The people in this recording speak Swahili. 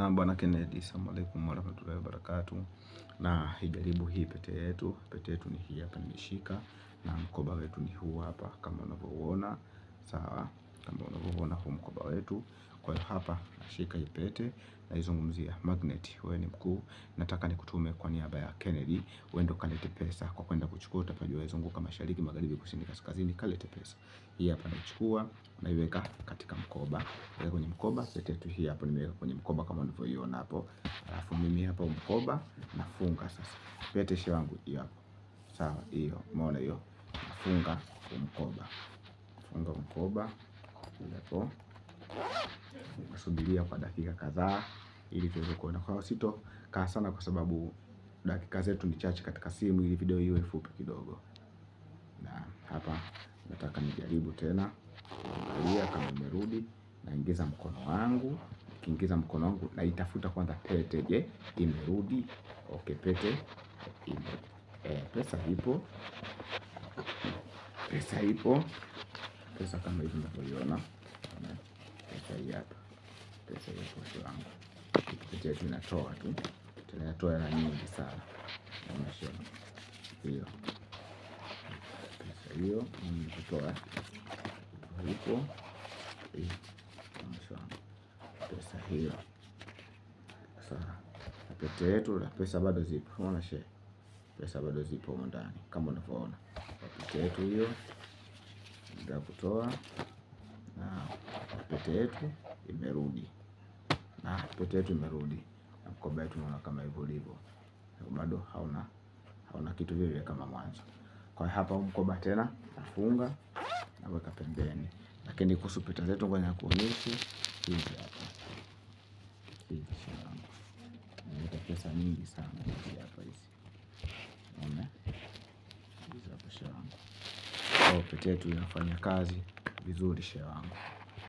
Na bwana Kennedy, assalamu alaikum warahmatullahi wabarakatuh. Na ijaribu hii pete yetu. Pete yetu ni hii hapa nimeshika, na mkoba wetu ni huu hapa kama unavyoona, sawa. Kama unavyoona huu mkoba wetu. Kwa hiyo hapa nashika hii pete, naizungumzia magnet. Wewe ni mkuu, nataka nikutume kwa niaba ya Kennedy, uende kalete pesa kwa kwenda kuchukua. Utapajua izunguka mashariki, magharibi, kusini, kaskazini, kalete pesa. Hii hapa naichukua, naiweka katika mkoba, weka kwenye mkoba. Pete yetu hii hapo nimeweka kwenye mkoba kama unavyoiona hapo. Alafu mimi hapa mkoba nafunga sasa. Pete shi wangu hiyo hapo. Sawa, hiyo umeona hiyo, nafunga mkoba, funga mkoba hapo, nasubiria kwa dakika kadhaa ili tuweze kuona. Kwa hiyo sitokaa sana, kwa sababu dakika zetu ni chache katika simu, ili video iwe fupi kidogo. Na hapa nataka nijaribu tena, kuangalia kama imerudi. Naingiza mkono wangu, nikiingiza mkono wangu naitafuta kwanza pete. Je, imerudi? Okay, pete ime e, pesa ipo, pesa ipo, pesa kama hivi unavyoiona. Pesa hii hapa, pesa hii kwa wangu. kupitia, tunatoa tu, tunatoa hela nyingi sana. Naonyesha hiyo. Pesa hiyo mimi kutoa huko pesa hiyo. Sasa pete yetu na pesa bado zipo, unaona shehe, pesa bado zipo ndani. Kama unavyoona. Pete yetu hiyo ndio kutoa na pete yetu imerudi, na pete yetu imerudi, na mkoba wetu unaona kama hivyo ulivyo, bado hauna hauna kitu vile kama mwanzo. Kwa hapa mkoba tena nafunga naweka pembeni, lakini kuhusu pete zetu ngoja kuonyesha hizi hapa, hizi pesa nyingi sana hizi hapa, hizi. Unaona? Hizi hapa shilingi. Pete yetu inafanya kazi vizuri shehe wangu.